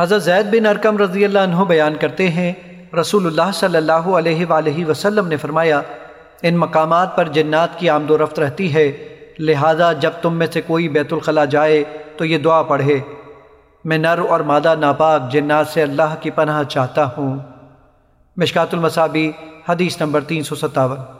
حضرت زید بن ارکم رضی اللہ عنہ بیان کرتے ہیں، رسول اللہ صلی اللہ علیہ وآلہ وسلم نے فرمایا، ان مقامات پر جنات کی آمد و رفت رہتی ہے، لہذا جب تم میں سے کوئی بیت الخلاء جائے تو یہ دعا پڑھے۔ میں نر اور مادہ ناپاک جنات سے اللہ کی پناہ چاہتا ہوں۔ مشکات المصابی حدیث نمبر تین سو ستاون۔